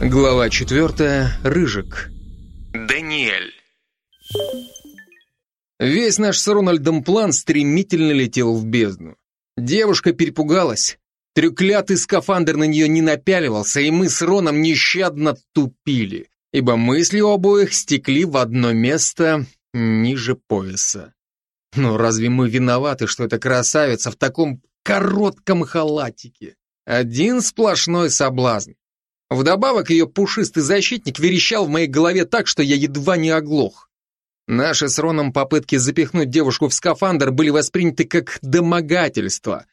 Глава четвертая. Рыжик. Даниэль. Весь наш с Рональдом план стремительно летел в бездну. Девушка перепугалась. Трюклятый скафандр на нее не напяливался, и мы с Роном нещадно тупили, ибо мысли у обоих стекли в одно место ниже пояса. Но разве мы виноваты, что эта красавица в таком коротком халатике? Один сплошной соблазн. Вдобавок ее пушистый защитник верещал в моей голове так, что я едва не оглох. Наши с Роном попытки запихнуть девушку в скафандр были восприняты как домогательство.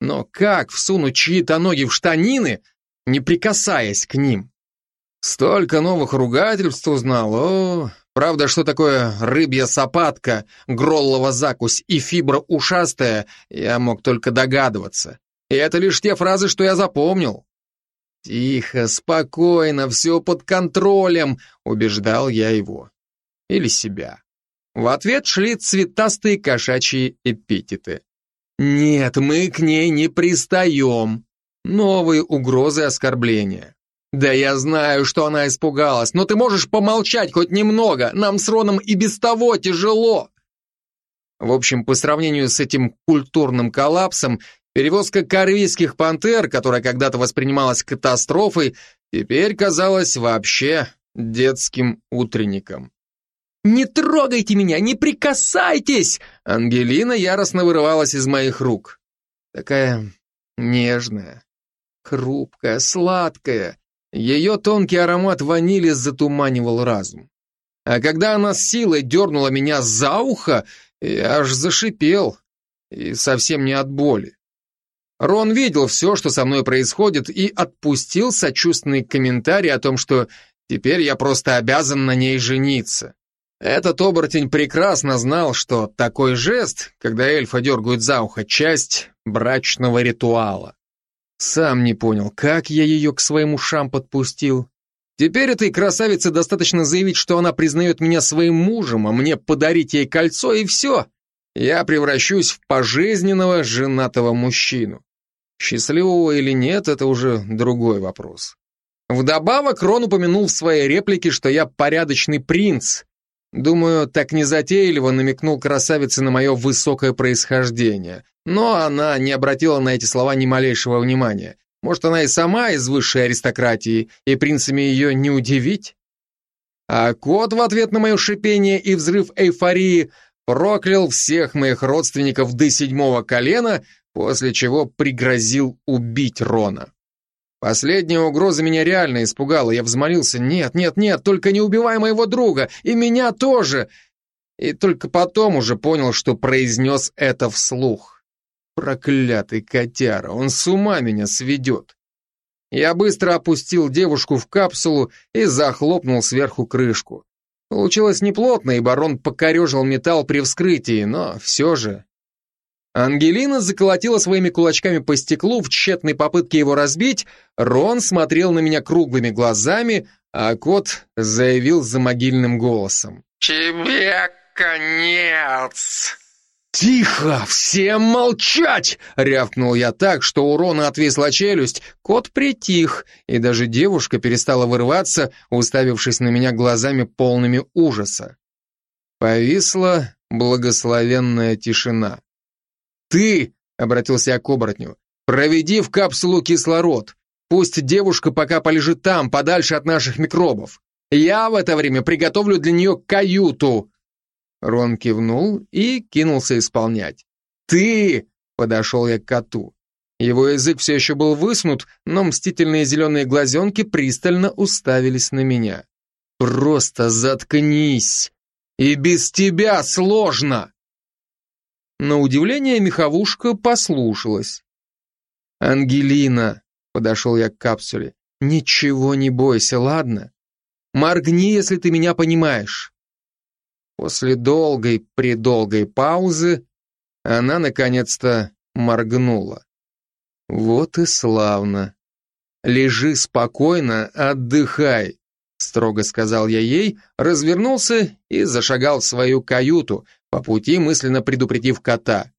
Но как всунуть чьи-то ноги в штанины, не прикасаясь к ним? Столько новых ругательств узнал, о... Правда, что такое рыбья сапатка, гроллова закусь и фибра ушастая, я мог только догадываться. И это лишь те фразы, что я запомнил. «Тихо, спокойно, все под контролем», — убеждал я его. Или себя. В ответ шли цветастые кошачьи эпитеты. «Нет, мы к ней не пристаем». Новые угрозы оскорбления. «Да я знаю, что она испугалась, но ты можешь помолчать хоть немного, нам с Роном и без того тяжело». В общем, по сравнению с этим культурным коллапсом, Перевозка корейских пантер, которая когда-то воспринималась катастрофой, теперь казалась вообще детским утренником. «Не трогайте меня, не прикасайтесь!» Ангелина яростно вырывалась из моих рук. Такая нежная, хрупкая, сладкая. Ее тонкий аромат ванили затуманивал разум. А когда она с силой дернула меня за ухо, я аж зашипел. И совсем не от боли. Рон видел все, что со мной происходит, и отпустил сочувственный комментарий о том, что теперь я просто обязан на ней жениться. Этот оборотень прекрасно знал, что такой жест, когда эльфа дергают за ухо, часть брачного ритуала. Сам не понял, как я ее к своим ушам подпустил. Теперь этой красавице достаточно заявить, что она признает меня своим мужем, а мне подарить ей кольцо, и все. Я превращусь в пожизненного женатого мужчину. Счастливого или нет, это уже другой вопрос. Вдобавок, Рон упомянул в своей реплике, что я порядочный принц. Думаю, так незатейливо намекнул красавице на мое высокое происхождение. Но она не обратила на эти слова ни малейшего внимания. Может, она и сама из высшей аристократии, и принцами ее не удивить? А кот в ответ на мое шипение и взрыв эйфории проклял всех моих родственников до седьмого колена, после чего пригрозил убить Рона. Последняя угроза меня реально испугала. Я взмолился, нет, нет, нет, только не убивай моего друга, и меня тоже. И только потом уже понял, что произнес это вслух. Проклятый котяра, он с ума меня сведет. Я быстро опустил девушку в капсулу и захлопнул сверху крышку. Получилось неплотно, и барон покорежил металл при вскрытии, но все же Ангелина заколотила своими кулачками по стеклу в тщетной попытке его разбить, Рон смотрел на меня круглыми глазами, а кот заявил за могильным голосом. «Тебе конец!» «Тихо! Всем молчать!» — рявкнул я так, что у Рона отвисла челюсть. Кот притих, и даже девушка перестала вырываться, уставившись на меня глазами полными ужаса. Повисла благословенная тишина. «Ты», — обратился я к оборотню, — «проведи в капсулу кислород. Пусть девушка пока полежит там, подальше от наших микробов. Я в это время приготовлю для нее каюту». Рон кивнул и кинулся исполнять. «Ты!» — подошел я к коту. Его язык все еще был высунут, но мстительные зеленые глазенки пристально уставились на меня. «Просто заткнись! И без тебя сложно!» На удивление меховушка послушалась. «Ангелина», — подошел я к капсуле, — «ничего не бойся, ладно? Моргни, если ты меня понимаешь». После долгой-предолгой паузы она наконец-то моргнула. «Вот и славно. Лежи спокойно, отдыхай», — строго сказал я ей, развернулся и зашагал в свою каюту, по пути мысленно предупредив кота.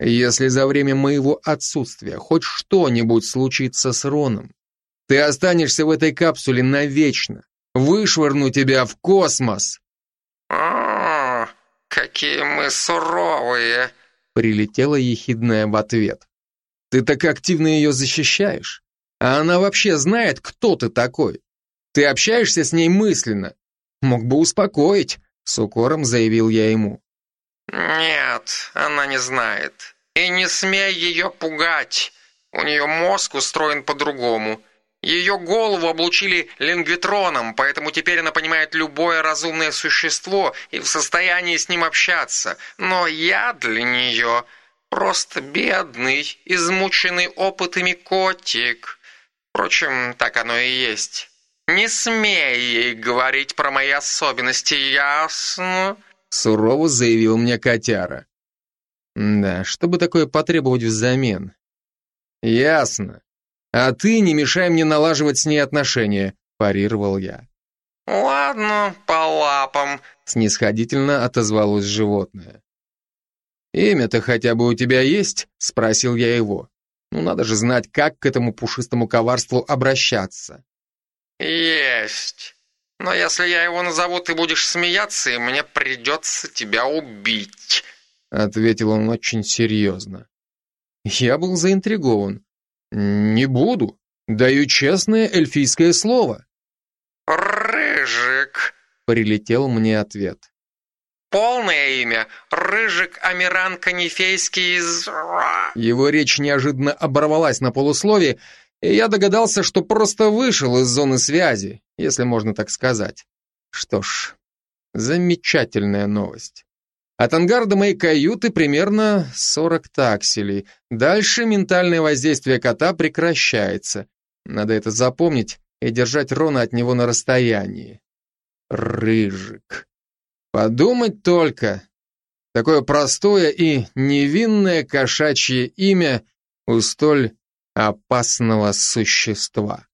Если за время моего отсутствия хоть что-нибудь случится с Роном, Ты останешься в этой капсуле навечно. Вышвырну тебя в космос. О, какие мы суровые, прилетела ехидная в ответ. Ты так активно ее защищаешь. А она вообще знает, кто ты такой. Ты общаешься с ней мысленно. Мог бы успокоить, с укором заявил я ему. Нет, она не знает. И не смей ее пугать. У нее мозг устроен по-другому. Ее голову облучили лингвитроном, поэтому теперь она понимает любое разумное существо и в состоянии с ним общаться. Но я для нее просто бедный, измученный опытами котик. Впрочем, так оно и есть. Не смей ей говорить про мои особенности, ясно? Сурово заявил мне котяра. Да, что бы такое потребовать взамен? Ясно. А ты не мешай мне налаживать с ней отношения, парировал я. Ладно, по лапам, снисходительно отозвалось животное. Имя-то хотя бы у тебя есть? спросил я его. Ну надо же знать, как к этому пушистому коварству обращаться. Есть. Но если я его назову, ты будешь смеяться, и мне придется тебя убить. Ответил он очень серьезно. Я был заинтригован. «Не буду. Даю честное эльфийское слово». «Рыжик», — прилетел мне ответ. «Полное имя — Рыжик Амиран Канифейский из...» Его речь неожиданно оборвалась на полуслове, и я догадался, что просто вышел из зоны связи, если можно так сказать. Что ж, замечательная новость. От ангара до моей каюты примерно 40 такселей. Дальше ментальное воздействие кота прекращается. Надо это запомнить и держать Рона от него на расстоянии. Рыжик. Подумать только. Такое простое и невинное кошачье имя у столь опасного существа.